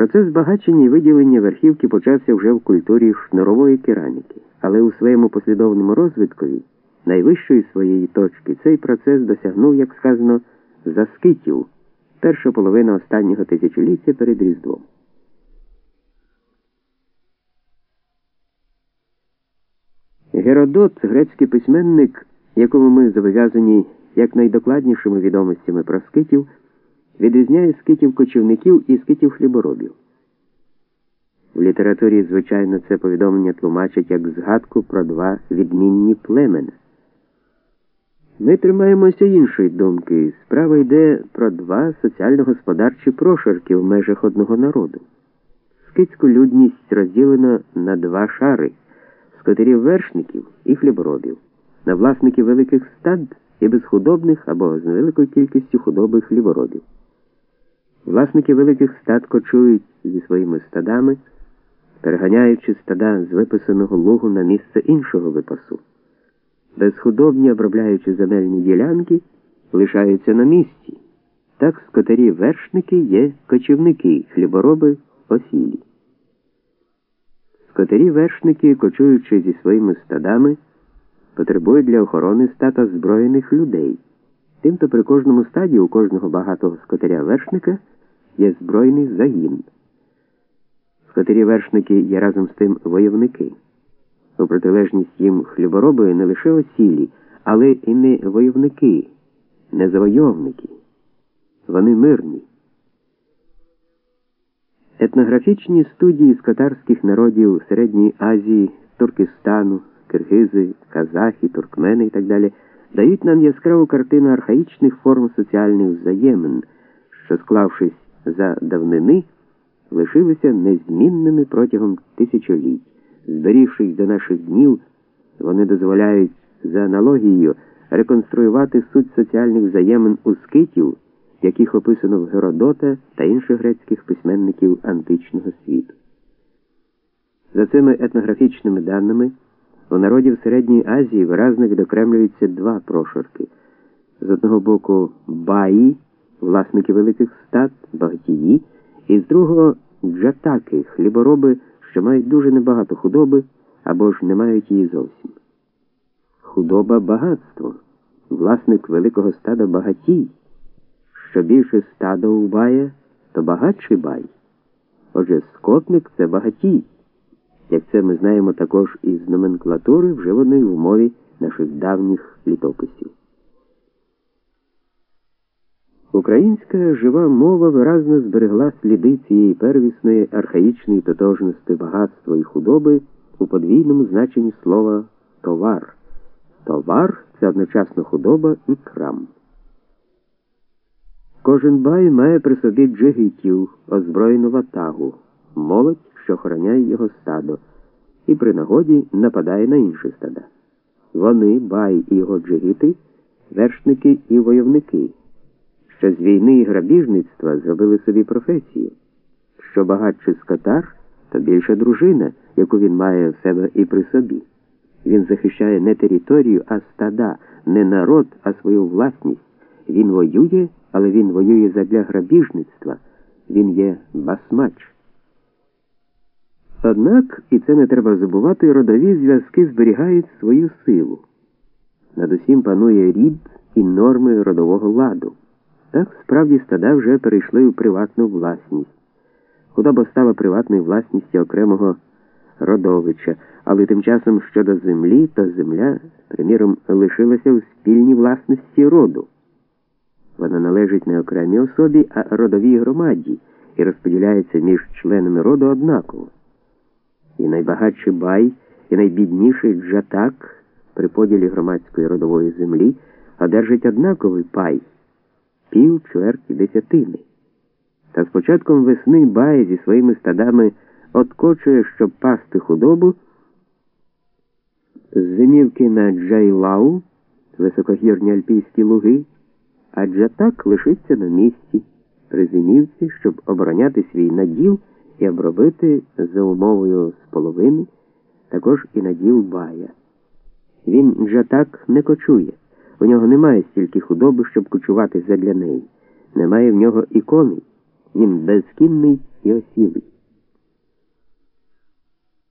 Процес збагачення і виділення верхівки почався вже в культурі шнурової кераміки, але у своєму послідовному розвиткові найвищої своєї точки цей процес досягнув, як сказано, за скитів перша половина останнього тисячоліття перед Різдвом. Геродот, грецький письменник, якому ми зобов'язані якнайдокладнішими відомостями про скитів, відрізняє скитів кочівників і скитів хліборобів. В літературі, звичайно, це повідомлення тлумачать як згадку про два відмінні племена. Ми тримаємося іншої думки. Справа йде про два соціально-господарчі прошарки в межах одного народу. Скитську людність розділено на два шари скотарів вершників і хліборобів, на власників великих стад і безхудобних або з невеликою кількістю худоби хліборобів. Власники великих стад кочують зі своїми стадами, переганяючи стада з виписаного лугу на місце іншого випасу. Безхудобні, обробляючи земельні ділянки, лишаються на місці. Так скотарі вершники є кочівники, хлібороби осілі. Скотарі вершники, кочуючи зі своїми стадами, потребують для охорони стата зброєних людей. Тимто при кожному стаді у кожного багатого скотаря вершника є збройний загін. Скотарі вершники є разом з тим войовники. У протилежність їм хлібороби не лише осілі, але і не войовники, не завойовники. Вони мирні. Етнографічні студії з катарських народів Середньої Азії, Туркестану, Киргизи, Казахи, Туркмени і так далі дають нам яскраву картину архаїчних форм соціальних взаємин, що, склавшись за давнини, лишилися незмінними протягом тисячоліть. Зберігшись до наших днів, вони дозволяють за аналогією реконструювати суть соціальних взаємин у скитів яких описано в Геродота та інших грецьких письменників античного світу. За цими етнографічними даними у народів Середньої Азії виразно відокремлюються два прошарки. З одного боку баї, власники великих стад, багатії, і з другого джатаки, хлібороби, що мають дуже небагато худоби або ж не мають її зовсім. Худоба багатство, власник великого стада багатій що більше стадо у бая, то багатший бай. Отже, скотник це багатій. Як це ми знаємо також із номенклатури, вживаної в мові наших давніх літописів. Українська жива мова виразно зберегла сліди цієї первісної архаїчної тотожності багатства і худоби у подвійному значенні слова товар. Товар це одночасно худоба і крам. Кожен бай має при собі джигитів, озброєну ватагу, молодь, що охороняє його стадо, і при нагоді нападає на інші стада. Вони, бай і його джигити, вершники і войовники, що з війни і грабіжництва зробили собі професію. Що багатший скотар, то більша дружина, яку він має в себе і при собі. Він захищає не територію, а стада, не народ, а свою власність. Він воює але він воює задля грабіжництва, він є басмач. Однак, і це не треба забувати, родові зв'язки зберігають свою силу. Над усім панує рід і норми родового ладу. Так справді стада вже перейшли у приватну власність. Худоба стала приватною власністю окремого родовича, але тим часом щодо землі, то земля, приміром, лишилася у спільній власності роду. Вона належить не окремій особі, а родовій громаді і розподіляється між членами роду однаково. І найбагатший бай, і найбідніший джатак при поділі громадської родової землі одержать однаковий пай пів чверті десятини. Та з початком весни бай зі своїми стадами откочує, щоб пасти худобу з зимівки на Джайлау, високогірні альпійські луги адже так лишиться на місці при зимівці, щоб обороняти свій наділ і обробити за умовою з половини, також і наділ бая. Він вже так не кочує. У нього немає стільки худоби, щоб кочувати задля неї. Немає в нього і коней. Він безкінний і осілий.